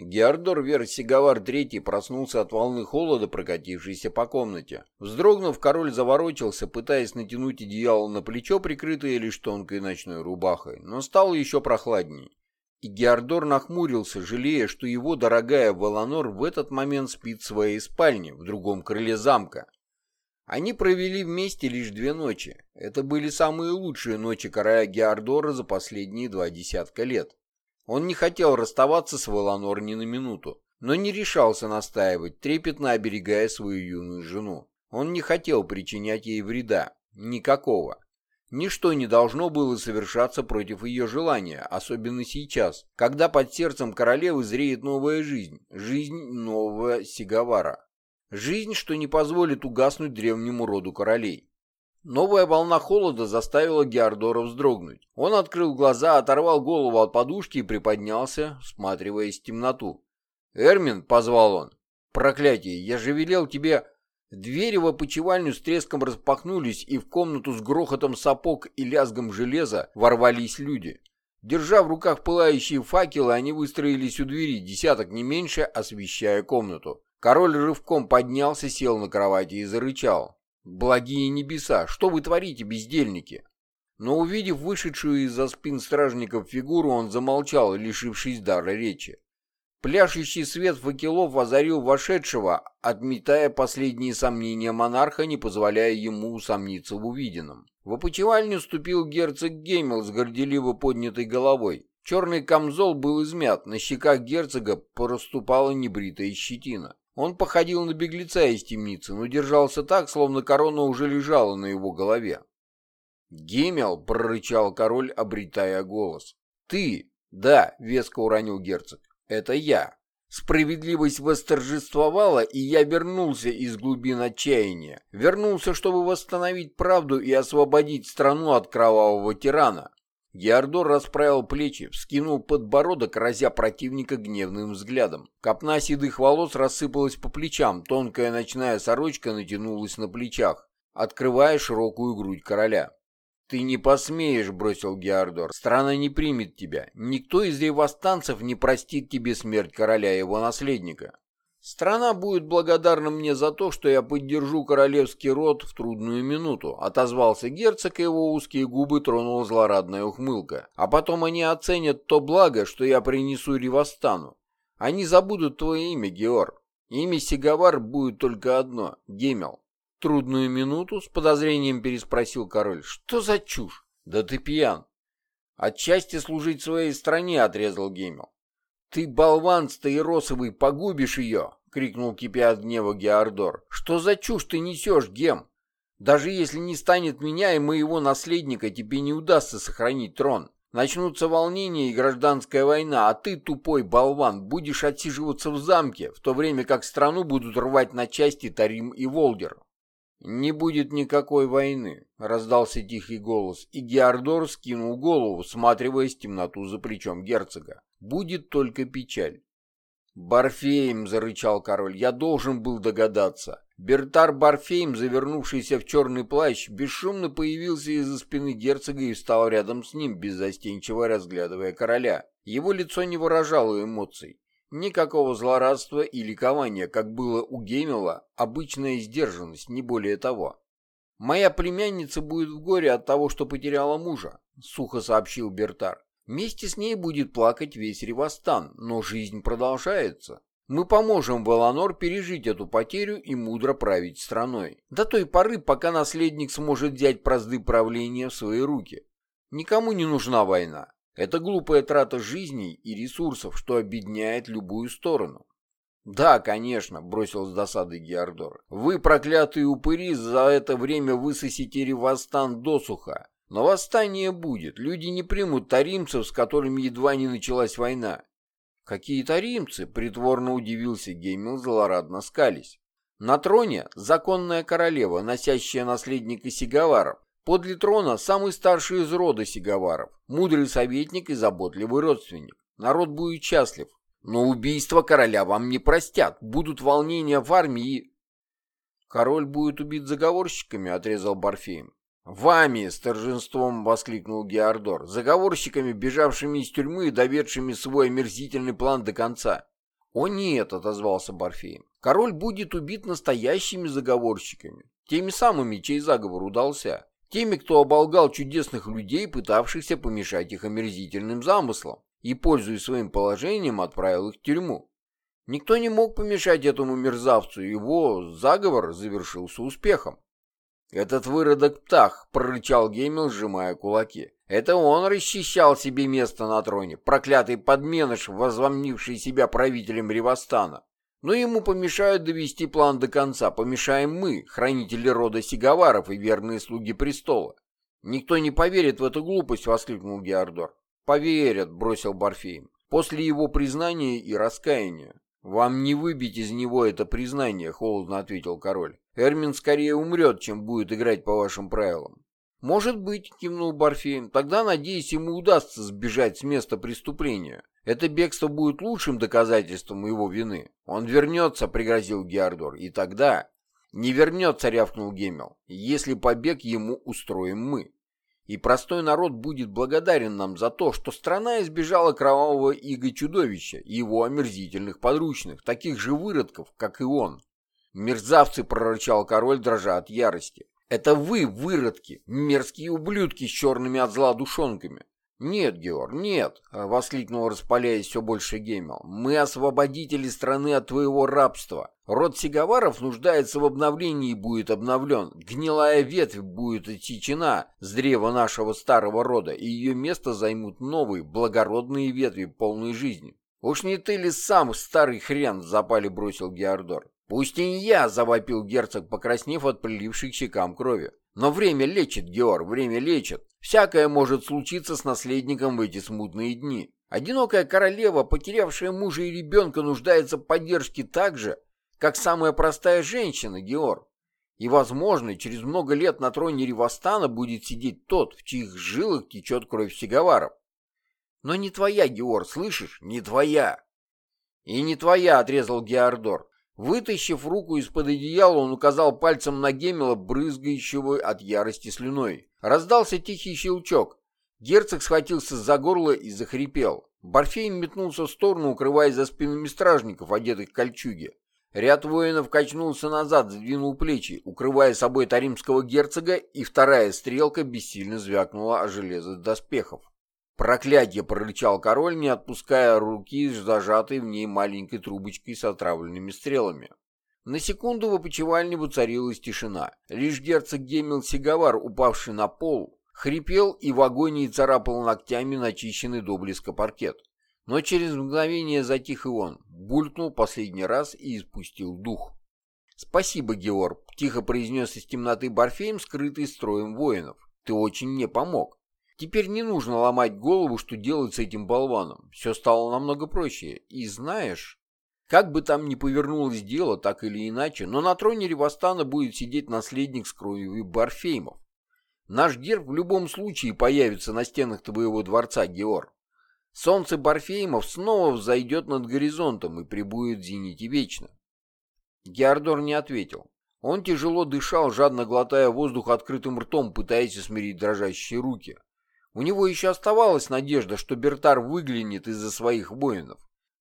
Геордор Версигавар III проснулся от волны холода, прокатившейся по комнате. Вздрогнув, король заворочился, пытаясь натянуть одеяло на плечо, прикрытое лишь тонкой ночной рубахой, но стало еще прохладней. И Геордор нахмурился, жалея, что его дорогая Валанор в этот момент спит в своей спальне, в другом крыле замка. Они провели вместе лишь две ночи. Это были самые лучшие ночи короля Геордора за последние два десятка лет. Он не хотел расставаться с Валанор ни на минуту, но не решался настаивать, трепетно оберегая свою юную жену. Он не хотел причинять ей вреда. Никакого. Ничто не должно было совершаться против ее желания, особенно сейчас, когда под сердцем королевы зреет новая жизнь, жизнь нового Сигавара. Жизнь, что не позволит угаснуть древнему роду королей. Новая волна холода заставила Геордора вздрогнуть. Он открыл глаза, оторвал голову от подушки и приподнялся, всматриваясь в темноту. «Эрмин», — позвал он, — «проклятие, я же велел тебе...» Двери в опочивальню с треском распахнулись, и в комнату с грохотом сапог и лязгом железа ворвались люди. Держа в руках пылающие факелы, они выстроились у двери, десяток не меньше, освещая комнату. Король рывком поднялся, сел на кровати и зарычал. Благие небеса, что вы творите, бездельники? Но увидев вышедшую из-за спин стражников фигуру, он замолчал, лишившись дара речи. Пляшущий свет факелов озарил вошедшего, отметая последние сомнения монарха, не позволяя ему усомниться в увиденном. В опочивальню ступил герцог Геймел с горделиво поднятой головой. Черный камзол был измят, на щеках герцога проступала небритая щетина. Он походил на беглеца из темницы, но держался так, словно корона уже лежала на его голове. «Гемел!» — прорычал король, обретая голос. «Ты!» «Да!» — веско уронил герцог. «Это я!» Справедливость восторжествовала, и я вернулся из глубин отчаяния. Вернулся, чтобы восстановить правду и освободить страну от кровавого тирана. Геордор расправил плечи, вскинул подбородок, разя противника гневным взглядом. Копна седых волос рассыпалась по плечам, тонкая ночная сорочка натянулась на плечах, открывая широкую грудь короля. «Ты не посмеешь», — бросил Геордор. «Страна не примет тебя. Никто из ревостанцев не простит тебе смерть короля и его наследника. «Страна будет благодарна мне за то, что я поддержу королевский род в трудную минуту», отозвался герцог, и его узкие губы тронула злорадная ухмылка. «А потом они оценят то благо, что я принесу Ривастану. Они забудут твое имя, Геор. Имя Сигавар будет только одно — Гемел». «Трудную минуту?» — с подозрением переспросил король. «Что за чушь? Да ты пьян». «Отчасти служить своей стране», — отрезал Гемел. «Ты, болван стаиросовый, погубишь ее!» — крикнул кипя от гнева Геордор. «Что за чушь ты несешь, Гем? Даже если не станет меня и моего наследника, тебе не удастся сохранить трон. Начнутся волнения и гражданская война, а ты, тупой болван, будешь отсиживаться в замке, в то время как страну будут рвать на части Тарим и Волдер». «Не будет никакой войны», — раздался тихий голос, и Геордор скинул голову, всматриваясь в темноту за плечом герцога. «Будет только печаль». «Барфейм!» — зарычал король. «Я должен был догадаться». Бертар Барфейм, завернувшийся в черный плащ, бесшумно появился из-за спины герцога и встал рядом с ним, беззастенчиво разглядывая короля. Его лицо не выражало эмоций. Никакого злорадства и ликования, как было у Геймела, обычная сдержанность, не более того. «Моя племянница будет в горе от того, что потеряла мужа», — сухо сообщил Бертар. Вместе с ней будет плакать весь Ревостан, но жизнь продолжается. Мы поможем Валанор пережить эту потерю и мудро править страной. До той поры, пока наследник сможет взять прозды правления в свои руки. Никому не нужна война. Это глупая трата жизней и ресурсов, что объединяет любую сторону. «Да, конечно», — бросил с досадой Геордор. «Вы, проклятые упыри, за это время высосите Ревостан досуха. Но восстание будет. Люди не примут таримцев, с которыми едва не началась война. Какие таримцы? Притворно удивился Геймил, злорадно скались. На троне законная королева, носящая наследника Сигаваров. Подле трона самый старший из рода Сигаваров, мудрый советник и заботливый родственник. Народ будет счастлив. Но убийство короля вам не простят. Будут волнения в армии. Король будет убит заговорщиками, отрезал Барфеем. «Вами!» — с торжеством воскликнул Геордор, заговорщиками, бежавшими из тюрьмы и доведшими свой омерзительный план до конца. «О нет», — отозвался Барфеем, — «король будет убит настоящими заговорщиками, теми самыми, чей заговор удался, теми, кто оболгал чудесных людей, пытавшихся помешать их омерзительным замыслам, и, пользуясь своим положением, отправил их в тюрьму. Никто не мог помешать этому мерзавцу, его заговор завершился успехом. «Этот выродок Птах!» — прорычал Гемел, сжимая кулаки. «Это он расчищал себе место на троне, проклятый подменыш, возомнивший себя правителем Ревостана. Но ему помешают довести план до конца, помешаем мы, хранители рода Сигаваров и верные слуги престола. «Никто не поверит в эту глупость!» — воскликнул Геордор. «Поверят!» — бросил Барфейм. «После его признания и раскаяния». «Вам не выбить из него это признание», — холодно ответил король. Эрмин скорее умрет, чем будет играть по вашим правилам. «Может быть», — кивнул Барфейн, — «тогда, надеюсь, ему удастся сбежать с места преступления. Это бегство будет лучшим доказательством его вины. Он вернется», — пригрозил Геордор, — «и тогда...» «Не вернется», — рявкнул Гемел, — «если побег ему устроим мы. И простой народ будет благодарен нам за то, что страна избежала кровавого иго-чудовища и его омерзительных подручных, таких же выродков, как и он». «Мерзавцы!» — прорычал король, дрожа от ярости. «Это вы, выродки, мерзкие ублюдки с черными от зла душонками!» «Нет, Георг, нет!» — воскликнул, распаляясь все больше Геймел. «Мы освободители страны от твоего рабства. Род Сигаваров нуждается в обновлении и будет обновлен. Гнилая ветвь будет отсечена с древа нашего старого рода, и ее место займут новые, благородные ветви, полные жизни. Уж не ты ли сам, старый хрен, в запале бросил Геордор? «Пусть и я!» — завопил герцог, покраснев от приливших щекам крови. «Но время лечит, Георг, время лечит. Всякое может случиться с наследником в эти смутные дни. Одинокая королева, потерявшая мужа и ребенка, нуждается в поддержке так же, как самая простая женщина, Георг. И, возможно, через много лет на троне Ревостана будет сидеть тот, в чьих жилах течет кровь Сиговаров. Но не твоя, Георг, слышишь? Не твоя. И не твоя, отрезал Геордор. Вытащив руку из-под одеяла, он указал пальцем на Гемела, брызгающего от ярости слюной. Раздался тихий щелчок. Герцог схватился за горло и захрипел. Барфейн метнулся в сторону, укрываясь за спинами стражников, одетых в кольчуги. Ряд воинов качнулся назад, сдвинул плечи, укрывая собой таримского герцога, и вторая стрелка бессильно звякнула о железо доспехов. «Проклятье!» — прорычал король, не отпуская руки, зажатой в ней маленькой трубочкой с отравленными стрелами. На секунду в опочивальне воцарилась тишина. Лишь герцог Гемил Сигавар, упавший на пол, хрипел и в агонии царапал ногтями начищенный до блеска паркет. Но через мгновение затих и он, булькнул последний раз и испустил дух. «Спасибо, Георг», — тихо произнес из темноты Барфейм, скрытый строем воинов. «Ты очень мне помог». Теперь не нужно ломать голову, что делать с этим болваном. Все стало намного проще. И знаешь, как бы там ни повернулось дело, так или иначе, но на троне Ревостана будет сидеть наследник с кровью Барфеймов. Наш герб в любом случае появится на стенах твоего дворца, Геор. Солнце Барфеймов снова взойдет над горизонтом и прибудет в зените вечно. Геордор не ответил. Он тяжело дышал, жадно глотая воздух открытым ртом, пытаясь усмирить дрожащие руки. У него еще оставалась надежда, что Бертар выглянет из-за своих воинов.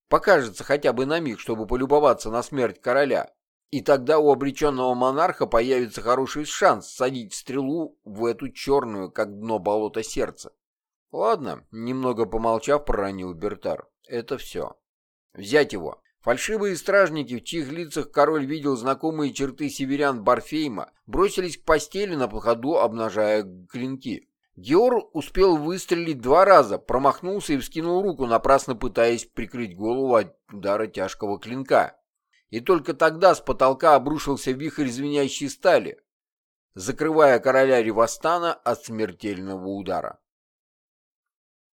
Покажется хотя бы на миг, чтобы полюбоваться на смерть короля. И тогда у обреченного монарха появится хороший шанс садить стрелу в эту черную, как дно болота сердца. Ладно, немного помолчав, проронил Бертар. Это все. Взять его. Фальшивые стражники, в чьих лицах король видел знакомые черты северян Барфейма, бросились к постели на ходу, обнажая клинки. Геор успел выстрелить два раза, промахнулся и вскинул руку, напрасно пытаясь прикрыть голову от удара тяжкого клинка. И только тогда с потолка обрушился вихрь звенящей стали, закрывая короля Ревостана от смертельного удара.